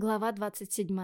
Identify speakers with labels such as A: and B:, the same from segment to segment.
A: Глава 27.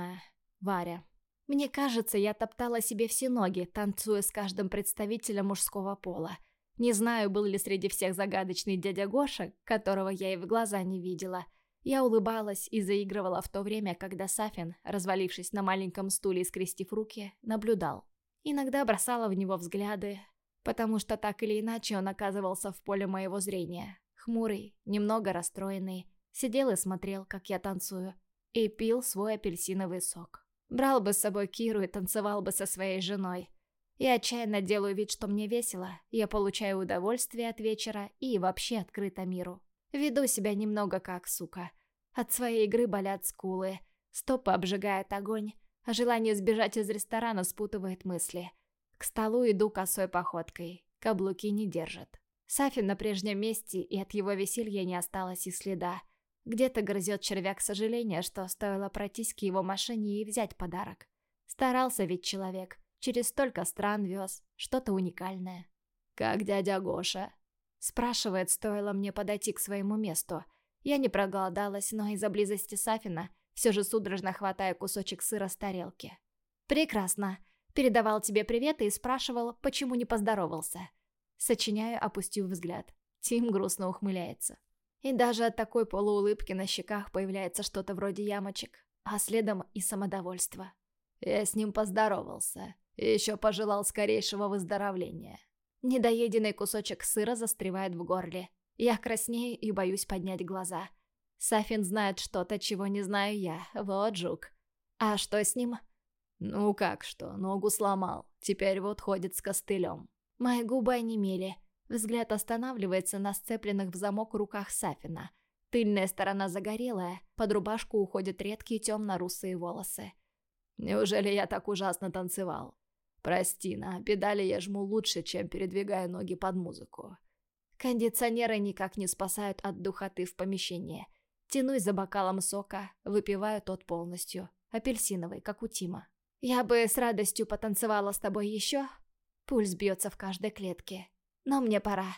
A: Варя. Мне кажется, я топтала себе все ноги, танцуя с каждым представителем мужского пола. Не знаю, был ли среди всех загадочный дядя Гоша, которого я и в глаза не видела. Я улыбалась и заигрывала в то время, когда Сафин, развалившись на маленьком стуле и скрестив руки, наблюдал. Иногда бросала в него взгляды, потому что так или иначе он оказывался в поле моего зрения. Хмурый, немного расстроенный, сидел и смотрел, как я танцую и пил свой апельсиновый сок. Брал бы с собой Киру и танцевал бы со своей женой. Я отчаянно делаю вид, что мне весело, я получаю удовольствие от вечера и вообще открыто миру. Веду себя немного как сука. От своей игры болят скулы, стопы обжигает огонь, а желание сбежать из ресторана спутывает мысли. К столу иду косой походкой, каблуки не держат. Сафин на прежнем месте, и от его веселья не осталось и следа. Где-то грызет червяк сожаления, что стоило пройтись к его машине и взять подарок. Старался ведь человек, через столько стран вез, что-то уникальное. «Как дядя Гоша?» Спрашивает, стоило мне подойти к своему месту. Я не проголодалась, но из-за близости Сафина все же судорожно хватаю кусочек сыра с тарелки. «Прекрасно. Передавал тебе привет и спрашивал, почему не поздоровался». Сочиняю, опустив взгляд. Тим грустно ухмыляется. И даже от такой полуулыбки на щеках появляется что-то вроде ямочек, а следом и самодовольство. Я с ним поздоровался и еще пожелал скорейшего выздоровления. Недоеденный кусочек сыра застревает в горле. Я краснею и боюсь поднять глаза. Сафин знает что-то, чего не знаю я. Вот жук. А что с ним? Ну как что, ногу сломал. Теперь вот ходит с костылем. Мои губы онемели. Взгляд останавливается на сцепленных в замок руках Сафина. Тыльная сторона загорелая, под рубашку уходят редкие темно-русые волосы. «Неужели я так ужасно танцевал? Прости, на педали я жму лучше, чем передвигаю ноги под музыку». Кондиционеры никак не спасают от духоты в помещении. Тянусь за бокалом сока, выпиваю тот полностью. Апельсиновый, как у Тима. «Я бы с радостью потанцевала с тобой еще?» Пульс бьется в каждой клетке. Но мне пора.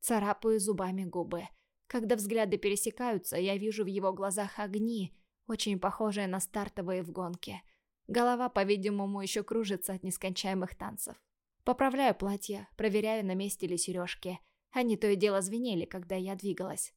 A: Царапаю зубами губы. Когда взгляды пересекаются, я вижу в его глазах огни, очень похожие на стартовые в гонке. Голова, по-видимому, еще кружится от нескончаемых танцев. Поправляю платье, проверяю, на месте ли сережки. Они то и дело звенели, когда я двигалась.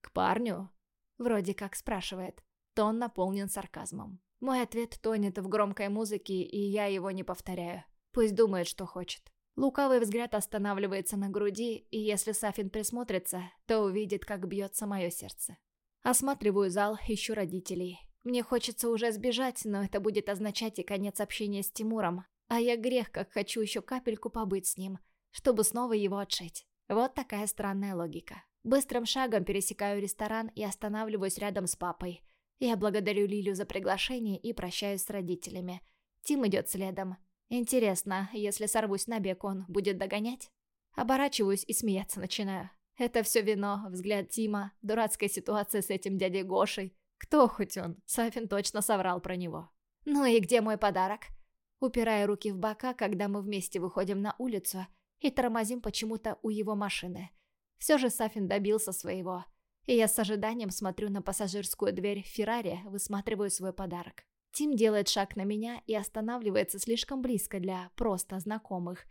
A: «К парню?» Вроде как спрашивает. Тон наполнен сарказмом. Мой ответ тонет в громкой музыке, и я его не повторяю. Пусть думает, что хочет. Лукавый взгляд останавливается на груди, и если Сафин присмотрится, то увидит, как бьется мое сердце. Осматриваю зал, ищу родителей. Мне хочется уже сбежать, но это будет означать и конец общения с Тимуром. А я грех, как хочу еще капельку побыть с ним, чтобы снова его отшить. Вот такая странная логика. Быстрым шагом пересекаю ресторан и останавливаюсь рядом с папой. Я благодарю Лилю за приглашение и прощаюсь с родителями. Тим идет следом. Интересно, если сорвусь на бег, он будет догонять? Оборачиваюсь и смеяться начинаю. Это все вино, взгляд Тима, дурацкая ситуация с этим дядей Гошей. Кто хоть он? Сафин точно соврал про него. Ну и где мой подарок? Упирая руки в бока, когда мы вместе выходим на улицу и тормозим почему-то у его машины. Все же Сафин добился своего. И я с ожиданием смотрю на пассажирскую дверь Феррари, высматриваю свой подарок. Тим делает шаг на меня и останавливается слишком близко для просто знакомых.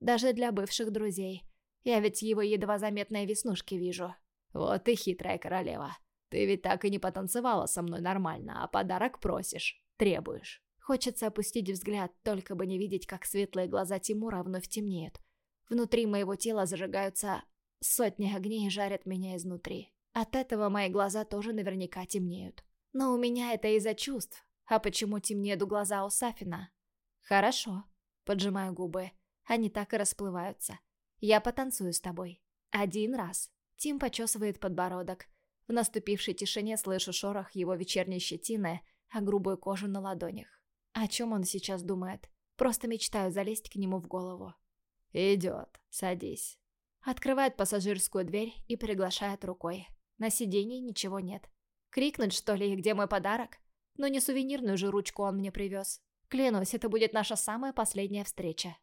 A: Даже для бывших друзей. Я ведь его едва заметные веснушки вижу. Вот ты хитрая королева. Ты ведь так и не потанцевала со мной нормально, а подарок просишь, требуешь. Хочется опустить взгляд, только бы не видеть, как светлые глаза Тимура вновь темнеют. Внутри моего тела зажигаются сотни огней и жарят меня изнутри. От этого мои глаза тоже наверняка темнеют. Но у меня это из-за чувств, а почему темнеют глаза у Сафина? Хорошо. Поджимаю губы. Они так и расплываются. Я потанцую с тобой. Один раз. Тим почесывает подбородок. В наступившей тишине слышу шорох его вечерней щетины, а грубую кожу на ладонях. О чем он сейчас думает? Просто мечтаю залезть к нему в голову. «Идет. Садись». Открывает пассажирскую дверь и приглашает рукой. На сиденье ничего нет. Крикнуть, что ли, где мой подарок? Но не сувенирную же ручку он мне привез. Клянусь, это будет наша самая последняя встреча.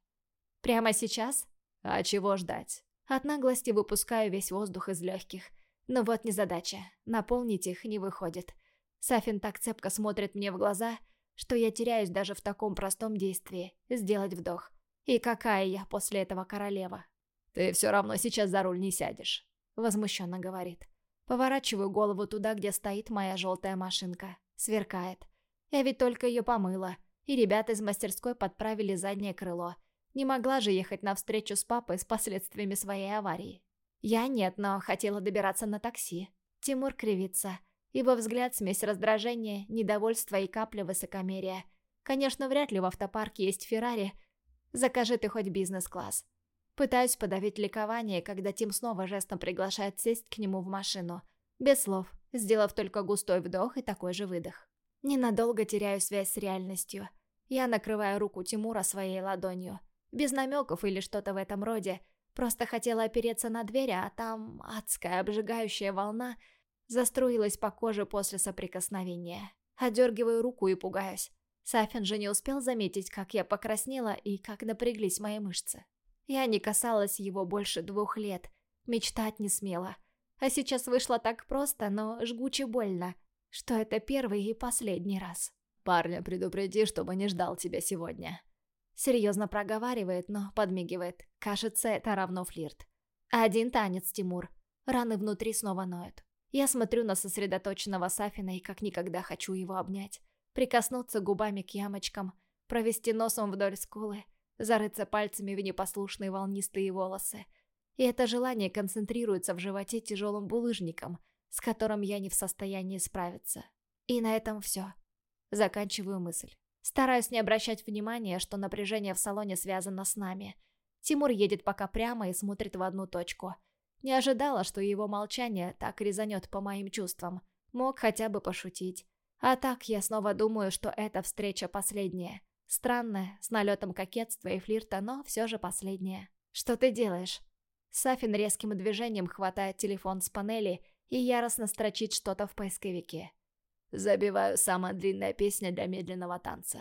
A: Прямо сейчас? А чего ждать? От наглости выпускаю весь воздух из легких. Но вот незадача. Наполнить их не выходит. Сафин так цепко смотрит мне в глаза, что я теряюсь даже в таком простом действии – сделать вдох. И какая я после этого королева?
B: «Ты все равно сейчас за руль не сядешь», –
A: возмущенно говорит. Поворачиваю голову туда, где стоит моя желтая машинка. Сверкает. Я ведь только ее помыла, и ребята из мастерской подправили заднее крыло. Не могла же ехать навстречу с папой с последствиями своей аварии. Я нет, но хотела добираться на такси. Тимур кривится. Его взгляд смесь раздражения, недовольства и капля высокомерия. Конечно, вряд ли в автопарке есть Феррари. Закажи ты хоть бизнес-класс. Пытаюсь подавить ликование, когда Тим снова жестом приглашает сесть к нему в машину. Без слов, сделав только густой вдох и такой же выдох. Ненадолго теряю связь с реальностью. Я накрываю руку Тимура своей ладонью. Без намеков или что-то в этом роде. Просто хотела опереться на дверь, а там адская обжигающая волна заструилась по коже после соприкосновения. Отдергиваю руку и пугаюсь. Сафин же не успел заметить, как я покраснела и как напряглись мои мышцы. Я не касалась его больше двух лет, мечтать не смела. А сейчас вышло так просто, но жгуче больно, что это первый и последний раз.
B: «Парня предупреди, чтобы не ждал тебя сегодня».
A: Серьезно проговаривает, но подмигивает. Кажется, это равно флирт. Один танец, Тимур. Раны внутри снова ноют. Я смотрю на сосредоточенного Сафина и как никогда хочу его обнять. Прикоснуться губами к ямочкам, провести носом вдоль скулы, зарыться пальцами в непослушные волнистые волосы. И это желание концентрируется в животе тяжелым булыжником, с которым я не в состоянии справиться. И на этом все. Заканчиваю мысль. Стараюсь не обращать внимания, что напряжение в салоне связано с нами. Тимур едет пока прямо и смотрит в одну точку. Не ожидала, что его молчание так резанет по моим чувствам. Мог хотя бы пошутить. А так я снова думаю, что эта встреча последняя. Странная, с налетом кокетства и флирта, но все же последняя. «Что ты делаешь?» Сафин резким движением хватает телефон с панели и яростно строчит что-то в поисковике.
B: Забиваю самая длинная песня для медленного танца.